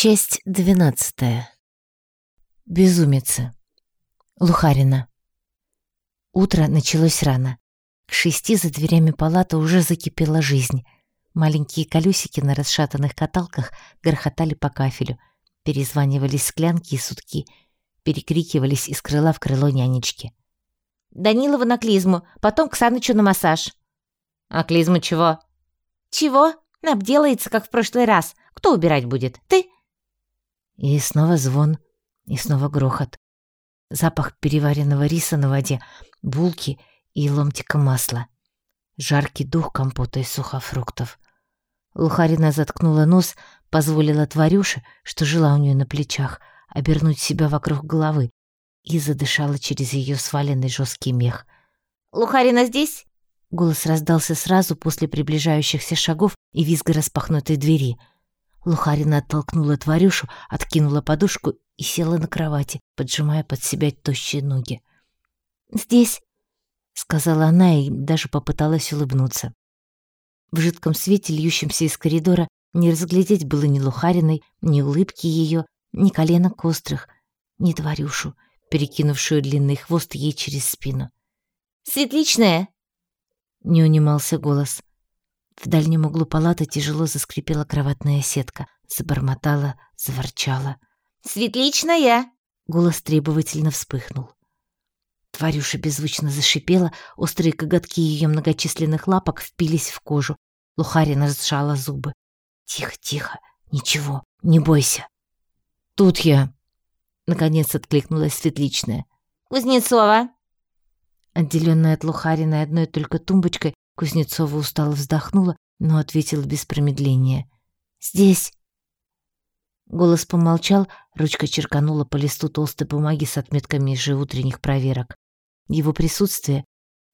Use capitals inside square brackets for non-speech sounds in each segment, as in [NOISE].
Часть двенадцатая. Безумицы. Лухарина. Утро началось рано. К шести за дверями палаты уже закипела жизнь. Маленькие колесики на расшатанных каталках грохотали по кафелю, перезванивались склянки и сутки, перекрикивались из крыла в крыло нянечки. «Данилова на клизму, потом к Санычу на массаж». «А клизму чего?» «Чего? Обделается, как в прошлый раз. Кто убирать будет? Ты?» И снова звон, и снова грохот. Запах переваренного риса на воде, булки и ломтика масла. Жаркий дух компота из сухофруктов. Лухарина заткнула нос, позволила тварюше, что жила у нее на плечах, обернуть себя вокруг головы и задышала через ее сваленный жесткий мех. «Лухарина здесь?» Голос раздался сразу после приближающихся шагов и визга распахнутой двери — Лухарина оттолкнула тварюшу, откинула подушку и села на кровати, поджимая под себя тощие ноги. «Здесь», — сказала она и даже попыталась улыбнуться. В жидком свете, льющемся из коридора, не разглядеть было ни Лухариной, ни улыбки ее, ни коленок острых, ни тварюшу, перекинувшую длинный хвост ей через спину. «Светличная!» — не унимался голос. В дальнем углу палаты тяжело заскрипела кроватная сетка, забормотала, заворчала. «Светличная!» Голос требовательно вспыхнул. Тварюша беззвучно зашипела, острые коготки ее многочисленных лапок впились в кожу. Лухарина сжала зубы. «Тихо, тихо, ничего, не бойся». «Тут я!» Наконец откликнулась Светличная. «Кузнецова!» Отделенная от Лухариной одной только тумбочкой, Кузнецова устало вздохнула, но ответила без промедления. «Здесь». Голос помолчал, ручка черканула по листу толстой бумаги с отметками ежеутренних проверок. Его присутствие,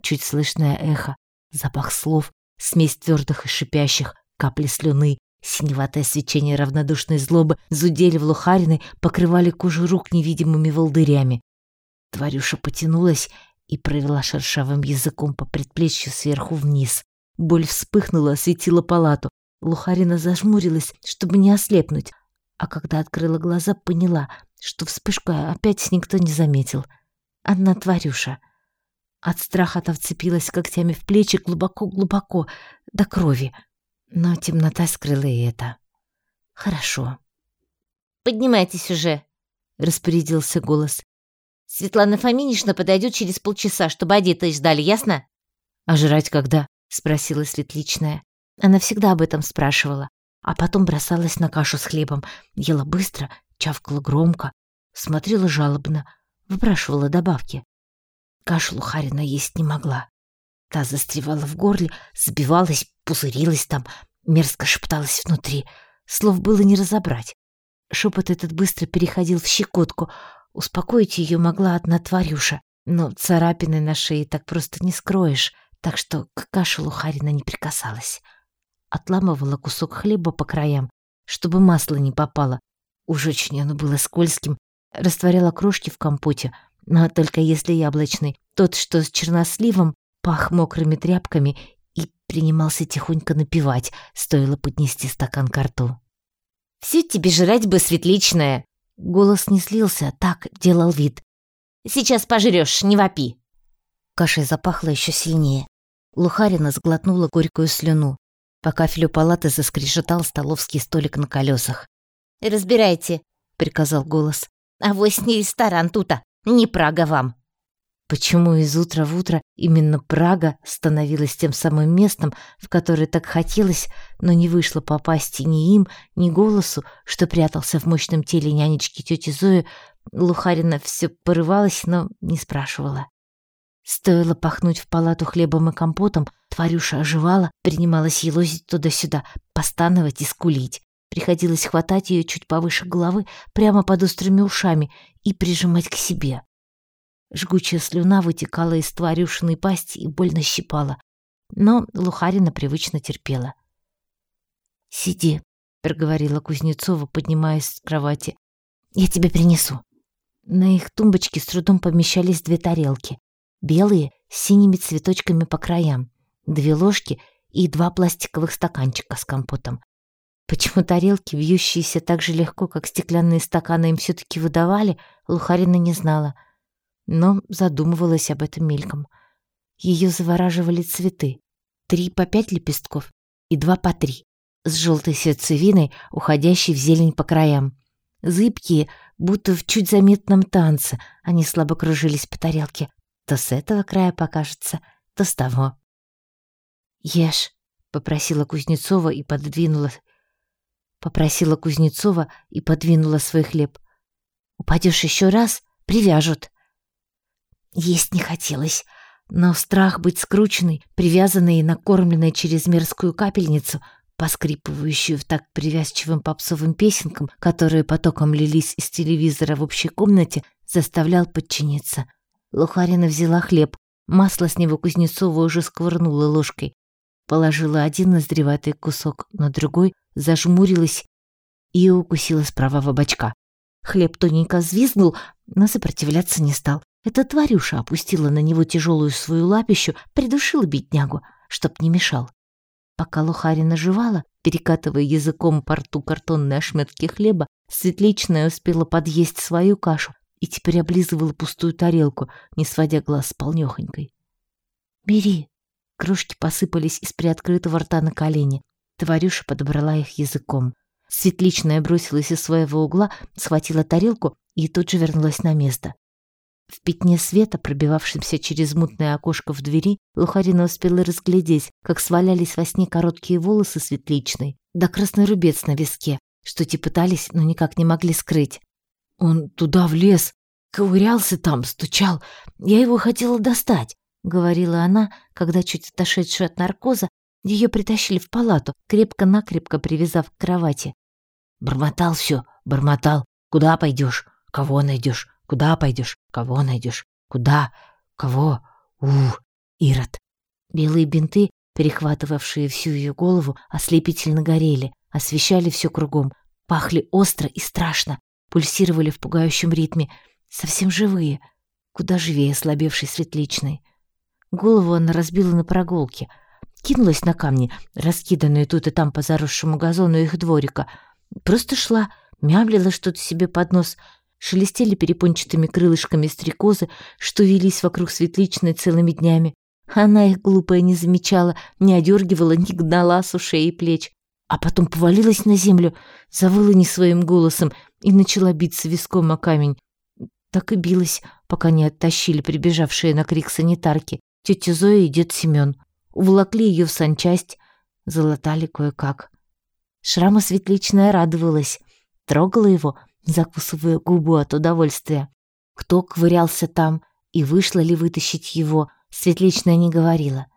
чуть слышное эхо, запах слов, смесь твердых и шипящих, капли слюны, синеватое свечение равнодушной злобы зудели в Лухариной, покрывали кожу рук невидимыми волдырями. Тварюша потянулась и провела шершавым языком по предплечью сверху вниз. Боль вспыхнула, осветила палату. Лухарина зажмурилась, чтобы не ослепнуть, а когда открыла глаза, поняла, что вспышку опять никто не заметил. Одна тварюша. От страха-то вцепилась когтями в плечи глубоко-глубоко, до крови. Но темнота скрыла и это. Хорошо. «Поднимайтесь уже», — распорядился голос. Светлана Фоминична подойдет через полчаса, чтобы одетые ждали, ясно?» «А жрать когда?» — спросила Светличная. Она всегда об этом спрашивала, а потом бросалась на кашу с хлебом, ела быстро, чавкала громко, смотрела жалобно, выпрашивала добавки. Кашу Лухарина есть не могла. Та застревала в горле, забивалась, пузырилась там, мерзко шепталась внутри. Слов было не разобрать. Шепот этот быстро переходил в щекотку — Успокоить ее могла одна тварюша, но царапины на шее так просто не скроешь, так что к каше Лухарина не прикасалась. Отламывала кусок хлеба по краям, чтобы масло не попало. Уж очень оно было скользким. Растворяла крошки в компоте, но только если яблочный. Тот, что с черносливом, пах мокрыми тряпками и принимался тихонько напевать, стоило поднести стакан к рту. «Все тебе жрать бы светличное!» Голос не слился, так делал вид. «Сейчас пожрёшь, не вопи!» Кашей запахло еще сильнее. Лухарина сглотнула горькую слюну. По кафелю палаты заскрежетал столовский столик на колесах. «Разбирайте», — приказал голос. «Авось не ресторан тута, не Прага вам». Почему из утра в утро именно Прага становилась тем самым местом, в которое так хотелось, но не вышло попасть ни им, ни голосу, что прятался в мощном теле нянечки тети Зои, Лухарина все порывалась, но не спрашивала. Стоило пахнуть в палату хлебом и компотом, тварюша оживала, принималась елозить туда-сюда, постановать и скулить. Приходилось хватать ее чуть повыше головы, прямо под острыми ушами, и прижимать к себе. Жгучая слюна вытекала из тварюшиной пасти и больно щипала. Но Лухарина привычно терпела. «Сиди», — проговорила Кузнецова, поднимаясь с кровати. «Я тебе принесу». На их тумбочке с трудом помещались две тарелки. Белые, с синими цветочками по краям, две ложки и два пластиковых стаканчика с компотом. Почему тарелки, вьющиеся так же легко, как стеклянные стаканы, им все-таки выдавали, Лухарина не знала, но задумывалась об этом мельком. Ее завораживали цветы. Три по пять лепестков и два по три, с желтой сердцевиной, уходящей в зелень по краям. Зыбкие, будто в чуть заметном танце, они слабо кружились по тарелке. То с этого края покажется, то с того. «Ешь», — попросила Кузнецова и подвинула... Попросила Кузнецова и подвинула свой хлеб. «Упадешь еще раз — привяжут». Есть не хотелось, но страх быть скрученной, привязанной и накормленной через мерзкую капельницу, поскрипывающую в такт привязчивым попсовым песенкам, которые потоком лились из телевизора в общей комнате, заставлял подчиниться. Лухарина взяла хлеб, масло с него Кузнецова уже сквырнула ложкой, положила один наздреватый кусок на другой, зажмурилась и укусила справа в бочка. Хлеб тоненько взвизгнул, но сопротивляться не стал. Эта тварюша опустила на него тяжелую свою лапищу, придушила беднягу, чтоб не мешал. Пока Лухарина жевала, перекатывая языком по рту картонные ошметки хлеба, Светличная успела подъесть свою кашу и теперь облизывала пустую тарелку, не сводя глаз с полнёхонькой. «Бери!» Крошки посыпались из приоткрытого рта на колени. Тварюша подобрала их языком. Светличная бросилась из своего угла, схватила тарелку и тут же вернулась на место. В пятне света, пробивавшемся через мутное окошко в двери, Лухарина успела разглядеть, как свалялись во сне короткие волосы светличной, да красный рубец на виске, что те пытались, но никак не могли скрыть. «Он туда влез, ковырялся там, стучал. Я его хотела достать», — говорила она, когда, чуть отошедшая от наркоза, ее притащили в палату, крепко-накрепко привязав к кровати. Бормотал все, бормотал. Куда пойдешь? Кого найдешь? Куда пойдешь? Кого найдешь? Куда? Кого? У, Ирод. Белые бинты, перехватывавшие всю ее голову, ослепительно горели, освещали все кругом, пахли остро и страшно, пульсировали в пугающем ритме, совсем живые, куда живее ослабевшей светличной. Голову она разбила на прогулке, кинулась на камни, раскиданные тут и там по заросшему газону их дворика, просто шла, мямлила что-то себе под нос — шелестели перепончатыми крылышками стрекозы, что велись вокруг светличной целыми днями. Она их глупая не замечала, не одергивала, не гнала с ушей и плеч. А потом повалилась на землю, завыла не своим голосом и начала биться виском о камень. Так и билась, пока не оттащили прибежавшие на крик санитарки, тетя Зоя и дед Семен. Уволокли ее в санчасть, залатали кое-как. Шрама светличная радовалась, трогала его, закусывая губу от удовольствия. Кто ковырялся там и вышло ли вытащить его, Светличная не говорила.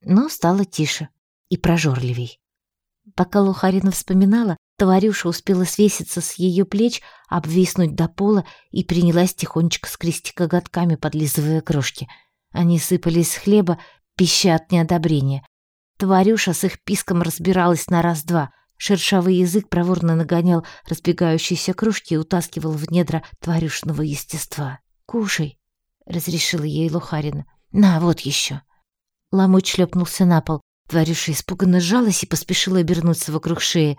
Но стало тише и прожорливей. Пока Лухарина вспоминала, Товарюша успела свеситься с ее плеч, обвиснуть до пола и принялась тихонечко скрести коготками, подлизывая крошки. Они сыпались с хлеба, пища от неодобрения. Тварюша с их писком разбиралась на раз-два. Шершавый язык проворно нагонял разбегающиеся кружки и утаскивал в недра тварюшного естества. «Кушай», — разрешила ей Лухарина. «На, вот еще». Ломоть шлепнулся на пол. Тварюша испуганно сжалась и поспешила обернуться вокруг шеи.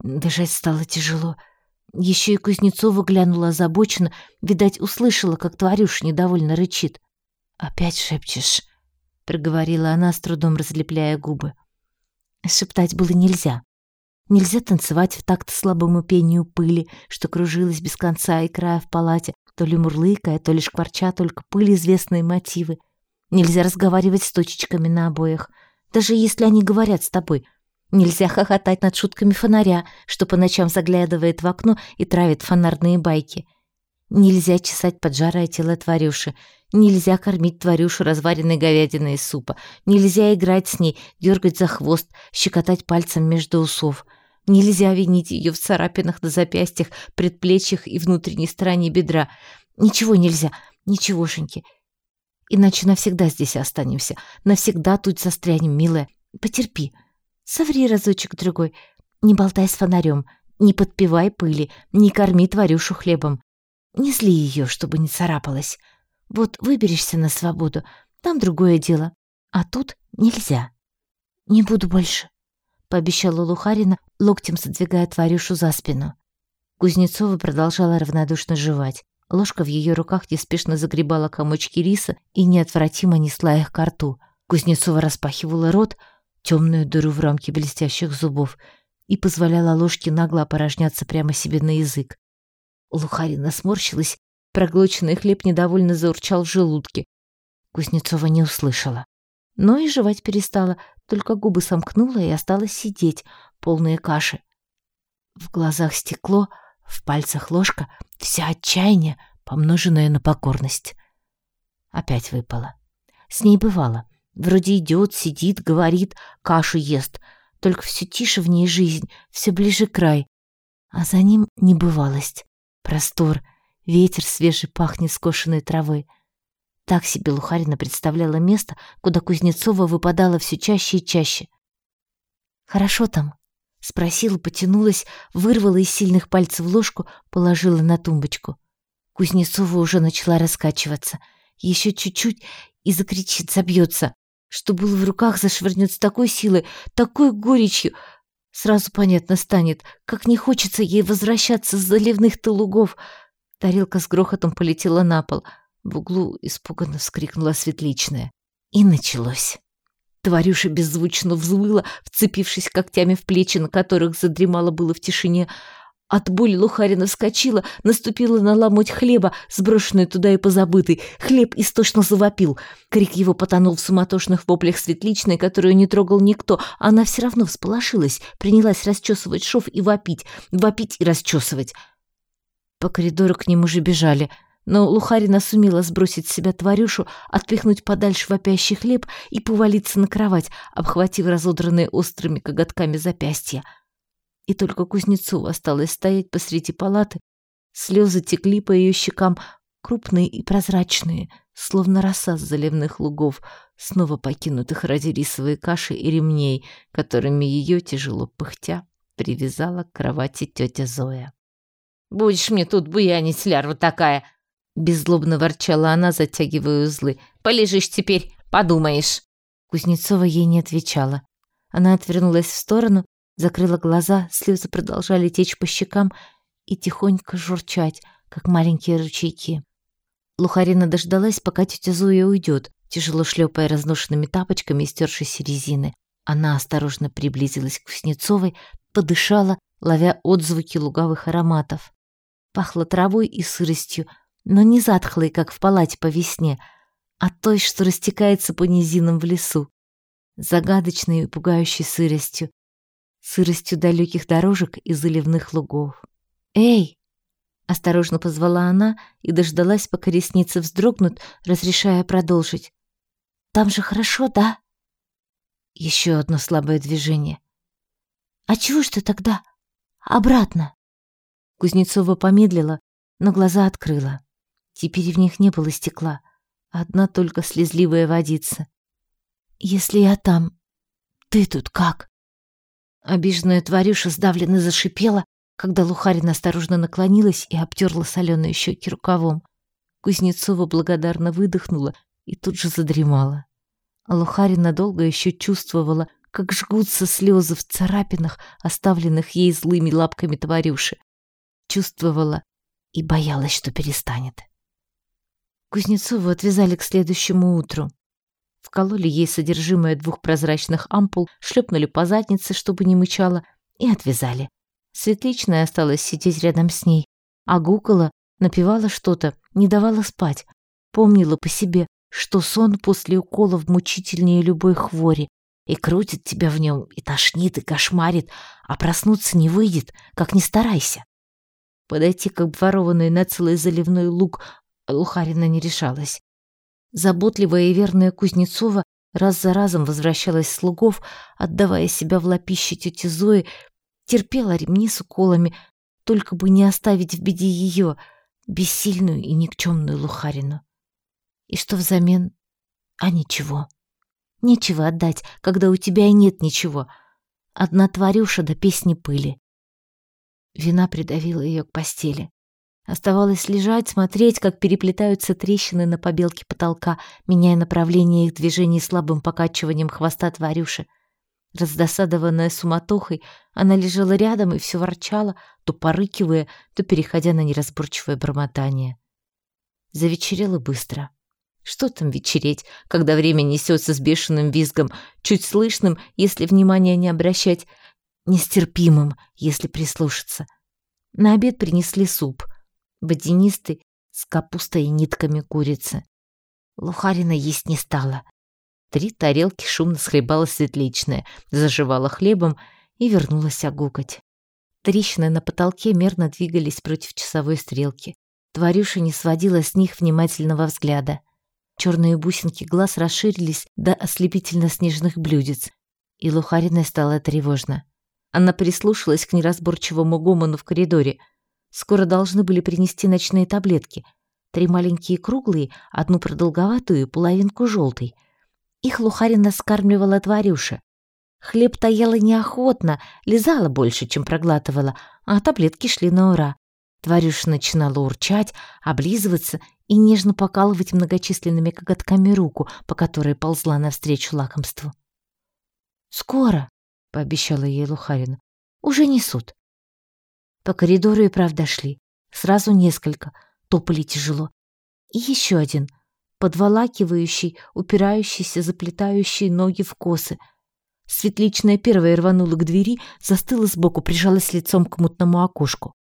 Дышать стало тяжело. Еще и Кузнецова глянула озабоченно, видать, услышала, как тварюш недовольно рычит. «Опять шепчешь», — проговорила она, с трудом разлепляя губы. Шептать было нельзя. Нельзя танцевать в такт слабому пению пыли, что кружилась без конца и края в палате, то ли мурлыкая, то ли шкварча только пыль известные мотивы. Нельзя разговаривать с точечками на обоях, даже если они говорят с тобой. Нельзя хохотать над шутками фонаря, что по ночам заглядывает в окно и травит фонарные байки. Нельзя чесать поджарое тело тварюши. Нельзя кормить тварюшу разваренной говядиной из супа. Нельзя играть с ней, дергать за хвост, щекотать пальцем между усов — Нельзя винить ее в царапинах на запястьях, предплечьях и внутренней стороне бедра. Ничего нельзя, ничегошеньки. Иначе навсегда здесь останемся. Навсегда тут застрянем, милая. Потерпи. Соври разочек-другой. Не болтай с фонарем. Не подпивай пыли. Не корми тварюшу хлебом. Не зли ее, чтобы не царапалась. Вот выберешься на свободу. Там другое дело. А тут нельзя. Не буду больше. — пообещала Лухарина, локтем задвигая тварюшу за спину. Кузнецова продолжала равнодушно жевать. Ложка в ее руках неспешно загребала комочки риса и неотвратимо несла их к рту. Кузнецова распахивала рот, темную дыру в рамке блестящих зубов, и позволяла ложке нагло опорожняться прямо себе на язык. Лухарина сморщилась, проглоченный хлеб недовольно заурчал в желудке. Кузнецова не услышала. Но и жевать перестала, только губы сомкнула и осталась сидеть, полные каши. В глазах стекло, в пальцах ложка, вся отчаяние, помноженное на покорность. Опять выпала. С ней бывало. Вроде идет, сидит, говорит, кашу ест. Только все тише в ней жизнь, все ближе край. А за ним небывалость, простор, ветер свежий пахнет скошенной травой. Так себе Лухарина представляла место, куда Кузнецова выпадала все чаще и чаще. «Хорошо там?» — спросила, потянулась, вырвала из сильных пальцев ложку, положила на тумбочку. Кузнецова уже начала раскачиваться. Еще чуть-чуть и закричит, забьется. Что было в руках, зашвырнет с такой силой, такой горечью. Сразу понятно станет, как не хочется ей возвращаться с заливных-то лугов. Тарелка с грохотом полетела на пол — в углу испуганно вскрикнула светличная. И началось. Тварюша беззвучно взвыла, вцепившись когтями в плечи, на которых задремала было в тишине. От боли Лухарина вскочила, наступила на ломоть хлеба, сброшенный туда и позабытый. Хлеб истошно завопил. Крик его потонул в суматошных воплях светличной, которую не трогал никто. Она все равно всполошилась, принялась расчесывать шов и вопить, вопить и расчесывать. По коридору к ним уже бежали — но Лухарина сумела сбросить с себя тварюшу, отпихнуть подальше вопящий хлеб и повалиться на кровать, обхватив разодранные острыми коготками запястья. И только Кузнецова осталась стоять посреди палаты. Слезы текли по ее щекам, крупные и прозрачные, словно роса с заливных лугов, снова покинутых ради рисовой каши и ремней, которыми ее, тяжело пыхтя, привязала к кровати тетя Зоя. «Будешь мне тут буянить, лярва такая!» Беззлобно ворчала она, затягивая узлы. «Полежишь теперь, подумаешь». Кузнецова ей не отвечала. Она отвернулась в сторону, закрыла глаза, слезы продолжали течь по щекам и тихонько журчать, как маленькие ручейки. Лухарина дождалась, пока тетя Зоя уйдет, тяжело шлепая разношенными тапочками и стершейся резины. Она осторожно приблизилась к Кузнецовой, подышала, ловя отзвуки луговых ароматов. Пахло травой и сыростью, но не затхлой, как в палате по весне, а той, что растекается по низинам в лесу, загадочной и пугающей сыростью, сыростью далеких дорожек и заливных лугов. «Эй!» — осторожно позвала она и дождалась, пока ресницы вздрогнут, разрешая продолжить. «Там же хорошо, да?» Еще одно слабое движение. «А чего ж ты тогда? Обратно?» Кузнецова помедлила, но глаза открыла. Теперь в них не было стекла, одна только слезливая водица. «Если я там, ты тут как?» Обиженная тварюша сдавленно зашипела, когда Лухарина осторожно наклонилась и обтерла соленые щеки рукавом. Кузнецова благодарно выдохнула и тут же задремала. А Лухарина долго еще чувствовала, как жгутся слезы в царапинах, оставленных ей злыми лапками тварюши. Чувствовала и боялась, что перестанет. Кузнецову отвязали к следующему утру. Вкололи ей содержимое двух прозрачных ампул, шлепнули по заднице, чтобы не мычала, и отвязали. Светличная осталась сидеть рядом с ней, а гукала, напевала что-то, не давала спать. Помнила по себе, что сон после уколов мучительнее любой хвори, и крутит тебя в нем, и тошнит, и кошмарит, а проснуться не выйдет, как ни старайся. Подойти к обворованной на целый заливной луг Лухарина не решалась. Заботливая и верная Кузнецова раз за разом возвращалась с лугов, отдавая себя в лапище тети Зои, терпела ремни с уколами, только бы не оставить в беде ее, бессильную и никчемную Лухарину. И что взамен? А ничего. Нечего отдать, когда у тебя и нет ничего. Одна тварюша до песни пыли. Вина придавила ее к постели. Оставалось лежать, смотреть, как переплетаются трещины на побелке потолка, меняя направление их движений слабым покачиванием хвоста тварюши. Раздосадованная суматохой, она лежала рядом и все ворчала, то порыкивая, то переходя на неразборчивое бормотание. Завечерело быстро. Что там вечереть, когда время несется с бешеным визгом, чуть слышным, если внимания не обращать, нестерпимым, если прислушаться. На обед принесли суп, водянистый, с капустой и нитками курицы. Лухарина есть не стала. Три тарелки шумно схлебала светличная, заживала хлебом и вернулась огукать. Трещины на потолке мерно двигались против часовой стрелки. Тварюша не сводила с них внимательного взгляда. Черные бусинки глаз расширились до ослепительно-снежных блюдец, и Лухариной стало тревожно. Она прислушалась к неразборчивому гомону в коридоре. Скоро должны были принести ночные таблетки. Три маленькие круглые, одну продолговатую, половинку желтой. Их Лухарина скармливала тварюше. Хлеб-то ела неохотно, лизала больше, чем проглатывала, а таблетки шли на ура. Тварюша начинала урчать, облизываться и нежно покалывать многочисленными коготками руку, по которой ползла навстречу лакомству. «Скоро», — пообещала ей Лухарина, — «уже несут». По коридору и правда шли. Сразу несколько, топали тяжело. И еще один, подволакивающий, упирающийся, заплетающий ноги в косы. Светличная первая рванула к двери, застыла сбоку, прижалась лицом к мутному окошку.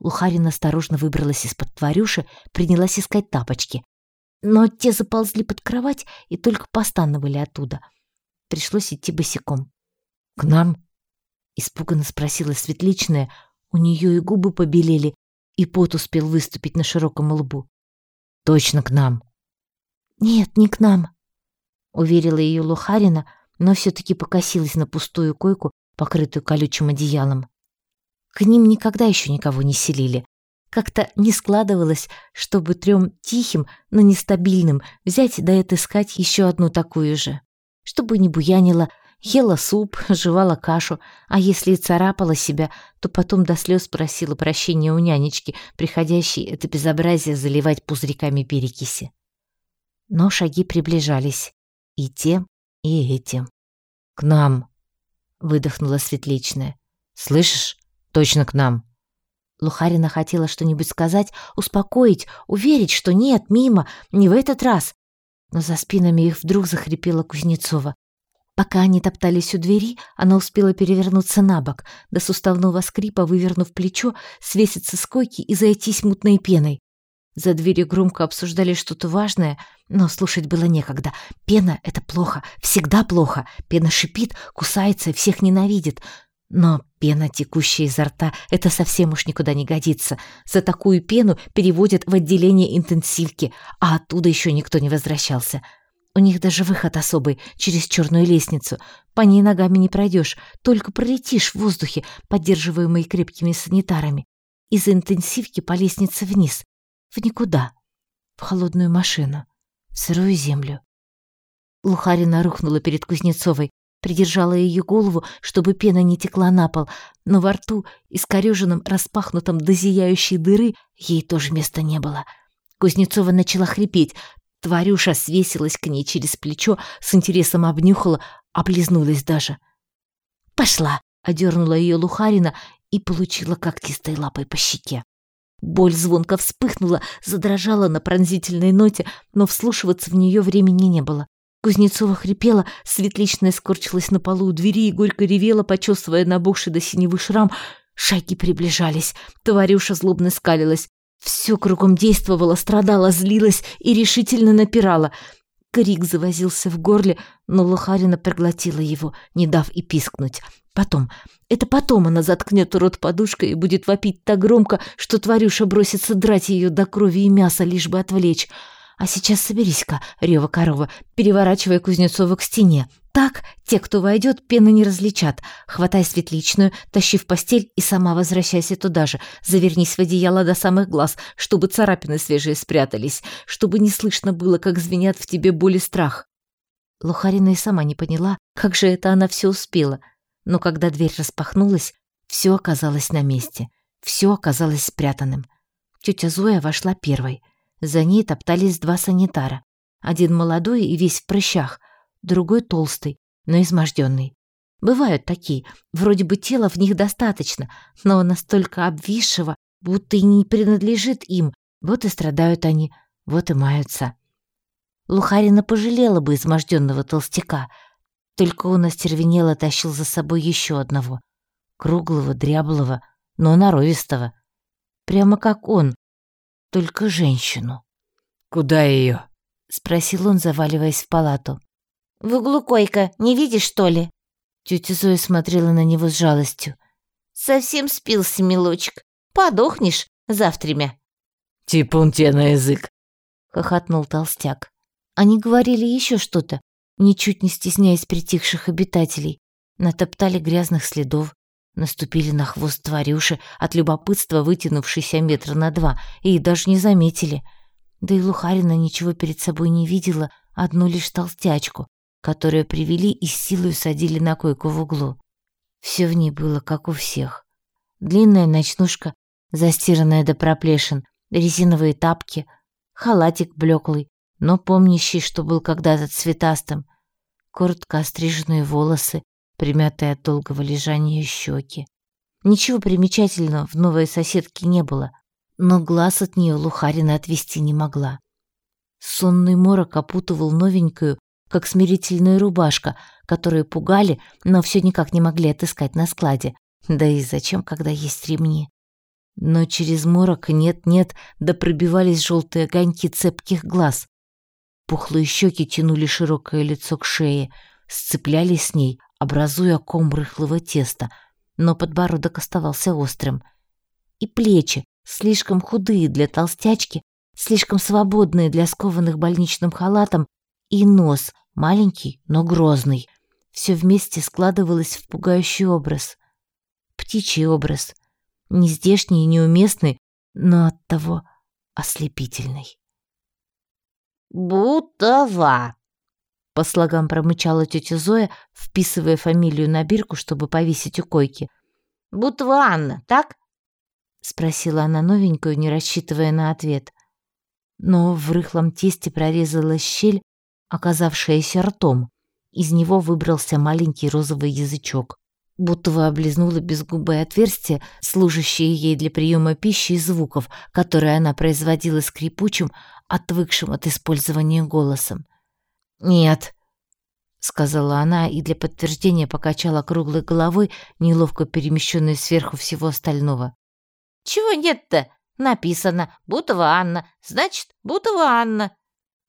Лухарина осторожно выбралась из-под тварюши, принялась искать тапочки. Но те заползли под кровать и только постановали оттуда. Пришлось идти босиком. «К нам?» — испуганно спросила Светличная. У нее и губы побелели, и пот успел выступить на широком лбу. «Точно к нам!» «Нет, не к нам», — уверила ее Лухарина, но все-таки покосилась на пустую койку, покрытую колючим одеялом. К ним никогда еще никого не селили. Как-то не складывалось, чтобы трем тихим, но нестабильным взять да отыскать еще одну такую же. Чтобы не буянила, ела суп, [LAUGHS] жевала кашу, а если и царапала себя, то потом до слез просила прощения у нянечки, приходящей это безобразие заливать пузырьками перекиси. Но шаги приближались. И тем, и этим. «К нам!» — выдохнула Светличная. «Слышишь? Точно к нам. Лухарина хотела что-нибудь сказать, успокоить, уверить, что нет, мимо, не в этот раз. Но за спинами их вдруг захрипела Кузнецова. Пока они топтались у двери, она успела перевернуться на бок, до суставного скрипа, вывернув плечо, свеситься с койки и зайтись мутной пеной. За дверью громко обсуждали что-то важное, но слушать было некогда. Пена — это плохо, всегда плохо. Пена шипит, кусается, всех ненавидит. Но пена, текущая изо рта, это совсем уж никуда не годится. За такую пену переводят в отделение интенсивки, а оттуда еще никто не возвращался. У них даже выход особый, через черную лестницу. По ней ногами не пройдешь, только пролетишь в воздухе, поддерживаемый крепкими санитарами. Из интенсивки по лестнице вниз. В никуда. В холодную машину. В сырую землю. Лухарина рухнула перед Кузнецовой, придержала ее голову, чтобы пена не текла на пол, но во рту, искорёженном, распахнутом до зияющей дыры, ей тоже места не было. Кузнецова начала хрипеть. Тварюша свесилась к ней через плечо, с интересом обнюхала, облизнулась даже. «Пошла!» — одернула ее Лухарина и получила когтистой лапой по щеке. Боль звонко вспыхнула, задрожала на пронзительной ноте, но вслушиваться в нее времени не было. Кузнецова хрипела, светличная скорчилась на полу у двери и горько ревела, почесывая набухший до синевы шрам. Шаги приближались. Тварюша злобно скалилась. Все кругом действовало, страдала, злилась и решительно напирала. Крик завозился в горле, но Лухарина проглотила его, не дав и пискнуть. Потом, это потом она заткнет рот подушкой и будет вопить так громко, что тварюша бросится драть ее до крови и мяса, лишь бы отвлечь. А сейчас соберись-ка, рева корова, переворачивая Кузнецова к стене. Так те, кто войдет, пены не различат. Хватай светличную, тащи в постель и сама возвращайся туда же. Завернись в одеяло до самых глаз, чтобы царапины свежие спрятались, чтобы не слышно было, как звенят в тебе боль и страх. Лухарина и сама не поняла, как же это она все успела. Но когда дверь распахнулась, все оказалось на месте. Все оказалось спрятанным. Тетя Зоя вошла первой — за ней топтались два санитара. Один молодой и весь в прыщах, другой толстый, но изможденный. Бывают такие, вроде бы тела в них достаточно, но настолько обвисшего, будто и не принадлежит им, вот и страдают они, вот и маются. Лухарина пожалела бы изможденного толстяка, только он остервенело тащил за собой еще одного, круглого, дряблого, но норовистого. Прямо как он, только женщину. «Куда ее? спросил он, заваливаясь в палату. «В углу койка, не видишь, что ли?» Тетя Зоя смотрела на него с жалостью. «Совсем спился, милочек. Подохнешь завтрамя». «Типун тебе на язык», — хохотнул толстяк. Они говорили еще что-то, ничуть не стесняясь притихших обитателей, натоптали грязных следов, наступили на хвост тварюши, от любопытства вытянувшейся метра на два, и даже не заметили. Да и Лухарина ничего перед собой не видела, одну лишь толстячку, которую привели и с силой садили на койку в углу. Все в ней было, как у всех. Длинная ночнушка, застиранная до проплешин, резиновые тапки, халатик блеклый, но помнящий, что был когда-то цветастым, коротко остриженные волосы, примятые от долгого лежания щеки. Ничего примечательного в новой соседке не было, но глаз от нее Лухарина отвести не могла. Сонный морок опутывал новенькую, как смирительная рубашка, которую пугали, но все никак не могли отыскать на складе. Да и зачем, когда есть ремни? Но через морок нет-нет, да пробивались желтые огоньки цепких глаз. Пухлые щеки тянули широкое лицо к шее, сцеплялись с ней, образуя ком рыхлого теста, но подбородок оставался острым. И плечи, слишком худые для толстячки, слишком свободные для скованных больничным халатом, и нос, маленький, но грозный. Все вместе складывалось в пугающий образ. Птичий образ. Не здешний и неуместный, но оттого ослепительный. «Бутова!» По слогам промычала тетя Зоя, вписывая фамилию на бирку, чтобы повесить у койки. «Бутова Анна, так?» Спросила она новенькую, не рассчитывая на ответ. Но в рыхлом тесте прорезалась щель, оказавшаяся ртом. Из него выбрался маленький розовый язычок. Будто облизнула безгубое отверстие, служащее ей для приема пищи и звуков, которые она производила скрипучим, отвыкшим от использования голосом. «Нет», — сказала она и для подтверждения покачала круглой головой, неловко перемещенной сверху всего остального. «Чего нет-то? Написано «Бутова Анна», значит, «Бутова Анна».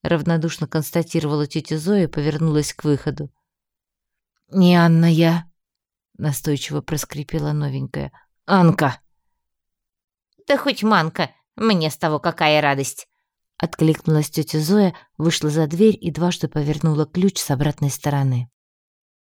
Равнодушно констатировала тетя Зоя и повернулась к выходу. «Не Анна я», — настойчиво проскрипела новенькая. «Анка». «Да хоть Манка, мне с того какая радость!» Откликнулась тетя Зоя, вышла за дверь и дважды повернула ключ с обратной стороны.